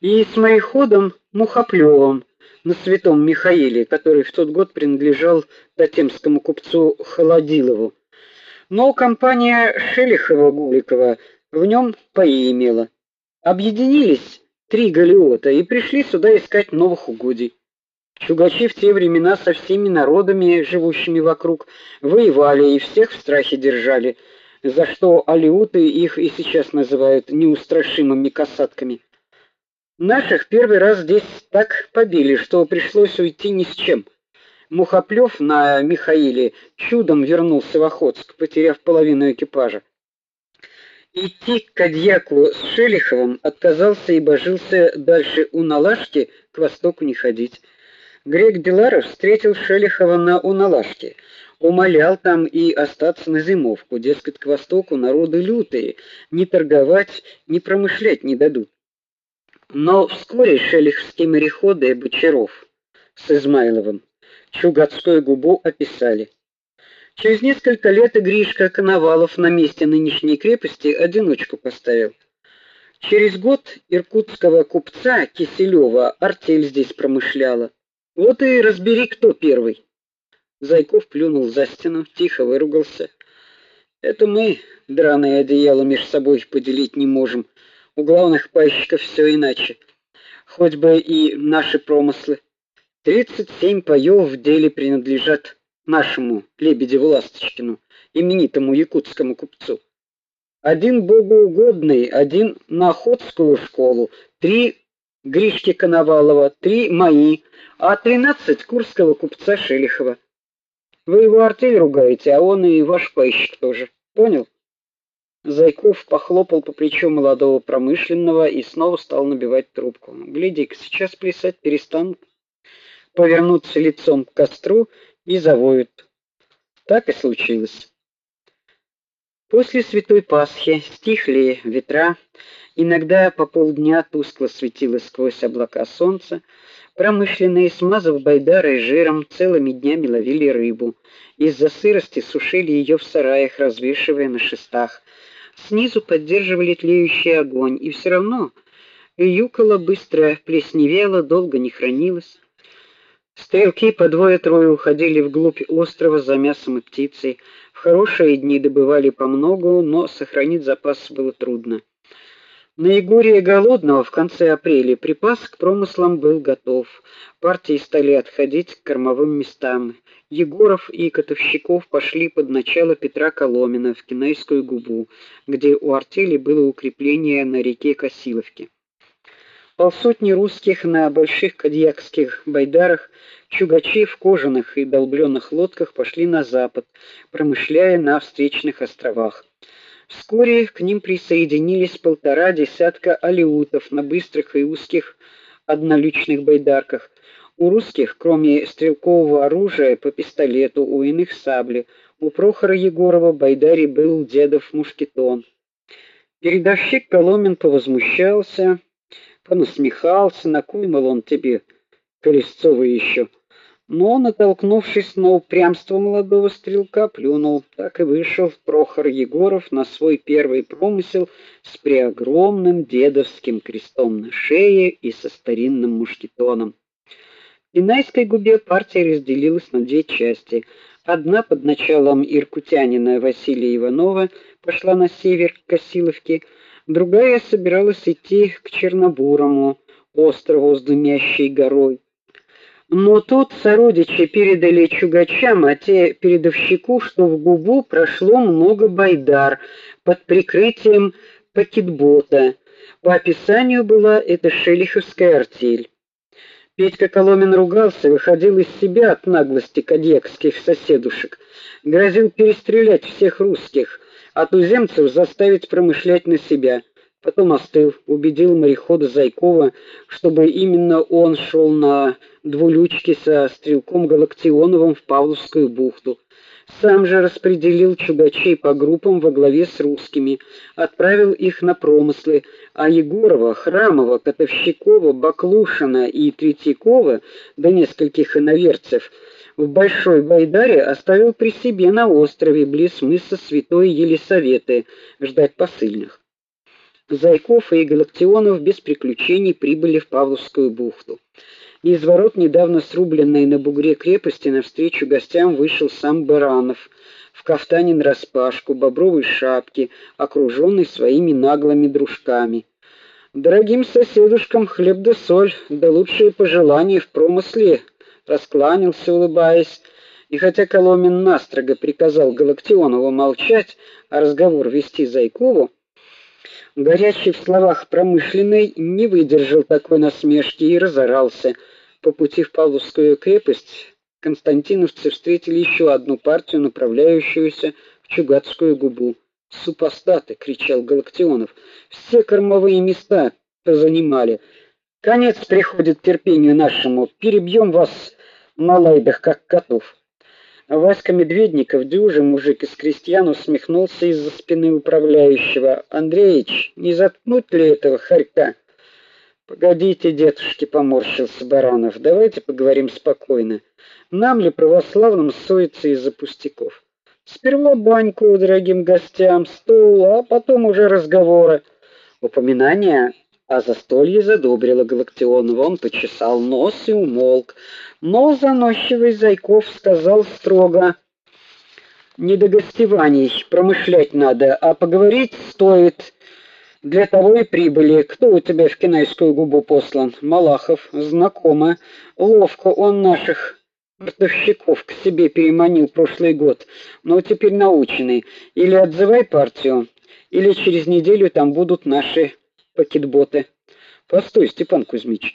и с мореходом Мухоплёвым на Святом Михаиле, который в тот год принадлежал татемскому купцу Холодилову. Но компания Шелихова-Гуликова в нем паи имела. Объединились три галеота и пришли сюда искать новых угодий. Чугачи в те времена со всеми народами, живущими вокруг, воевали и всех в страхе держали, за что алиуты их и сейчас называют неустрашимыми касатками. Наших первый раз здесь так побили, что пришлось уйти ни с чем. Мухоплёв на Михаиле чудом вернулся в Охотск, потеряв половину экипажа. Идти к Кадьяку с Шелиховым отказался и божился дальше у Налашки к востоку не ходить. Грек Беларов встретил Шелихова на Уналашке, умолял там и остаться на зимовку, дескать, к востоку народы лютые, ни торговать, ни промышлять не дадут. Но вскоре шелиховские мореходы Бочаров с Измайловым Чугатскую губу описали. Через несколько лет и Гришка Коновалов на месте нынешней крепости одиночку поставил. Через год иркутского купца Киселева артель здесь промышляла. Вот и разбери, кто первый. Зайков плюнул за стену, тихо выругался. Это мы драные одеяла меж собой поделить не можем. У главных пайщиков все иначе. Хоть бы и наши промыслы. Семь паёв в деле принадлежат нашему Лебедеву Ласточкину, именитому якутскому купцу. Один богоугодный, один на охотскую школу, три Гришки Коновалова, три мои, а тринадцать курского купца Шелихова. Вы его артель ругаете, а он и ваш пайщик тоже. Понял? Зайков похлопал по плечу молодого промышленного и снова стал набивать трубку. Гляди-ка, сейчас плясать перестанут, повернутся лицом к костру и завоют. Так и случилось. После Святой Пасхи стихли ветра, Иногда по полдня тускло светило сквозь облака солнце. Промышленные, смазав байдарой жиром, целыми днями ловили рыбу. Из-за сырости сушили ее в сараях, развешивая на шестах. Снизу поддерживали тлеющий огонь, и все равно юкола быстро плесневела, долго не хранилась. Стрелки по двое-трое уходили вглубь острова за мясом и птицей. В хорошие дни добывали по многу, но сохранить запас было трудно. На Егория Голодного в конце апреля припас к промыслам был готов. Партии стали отходить к кормовым местам. Егоров и Котовщиков пошли под начало Петра Коломина в Кинайскую губу, где у артели было укрепление на реке Косиловке. Полсотни русских на больших кадьякских байдарах, чугачи в кожаных и долбленных лодках пошли на запад, промышляя на встречных островах. Вскоре к ним присоединились полтора десятка алеутов на быстрых и узких одноличных байдарках. У русских, кроме стрелкового оружия по пистолету, у иных сабли. У Прохора Егорова байдари был дедов мушкетон. Передовщик Коломин повозмущался, понасмехался, на кой мол он тебе, Колесцовый еще но, натолкнувшись на упрямство молодого стрелка, плюнул. Так и вышел Прохор Егоров на свой первый промысел с преогромным дедовским крестом на шее и со старинным мушкетоном. В Инайской губе партия разделилась на две части. Одна под началом иркутянина Василия Иванова пошла на север к Косиловке, другая собиралась идти к Чернобурому, острову с дымящей горой. Но тут сородичи передали чугачам, а те передовщику, что в губу прошло много байдар под прикрытием пакетбота. По описанию была это шелиховская артель. Петька Коломин ругался, выходил из себя от наглости кадьякских соседушек, грозил перестрелять всех русских, а туземцев заставить промышлять на себя. Потом остыл, убедил морехода Зайкова, чтобы именно он шел на двулючке со стрелком Галактионовым в Павловскую бухту. Сам же распределил чугачей по группам во главе с русскими, отправил их на промыслы, а Егорова, Храмова, Котовщикова, Баклушина и Третьякова, да нескольких иноверцев, в Большой Байдаре оставил при себе на острове близ мыса Святой Елисаветы ждать посыльных. Зайков и Галактионов без приключений прибыли в Павловскую бухту. Из ворот недавно срубленной на бугре крепости навстречу гостям вышел сам Баранов в кафтане нараспашку, бобровой шапке, окружённый своими наглыми дружками. Дорогим соседушкам хлеб да соль, да лучшие пожелания в промысле, раскланялся, улыбаясь. И хотя Коломин настрого приказал Галактионову молчать, а разговор вести Зайкову, горячий в словах промышленный не выдержал такой насмешки и разорался. По пути в Павловскую крепость константиновцы встретили еще одну партию, направляющуюся в Чугатскую губу. "Супостаты!" кричал Галактионов. "Все кормовые места занимали. Конец приходит терпению нашему. Перебьем вас на лайдах как котов". Васька Медведников, дюжий мужик из крестьян, усмехнулся из-за спины управляющего. Андреич, не заткнуть ли этого хорька? Погодите, дедушки, поморщился Баранов. Давайте поговорим спокойно. Нам ли православным ссориться из-за пустяков? Сперва баньку дорогим гостям, стол, а потом уже разговоры. Упоминание о застолье задобрило Галактионова. Он почесал нос и умолк. Но заносчивый Зайков сказал строго: "Не до гостеваний, промышлять надо, а поговорить стоит. Для того и прибыли. Кто у тебя в Кинайскую губу послан? Малахов, знакомо. Ловко он наших Мартовщиков к себе переманил прошлый год, но теперь наученный. Или отзывай партию, или через неделю там будут наши пакетботы. Постой, Степан Кузьмич.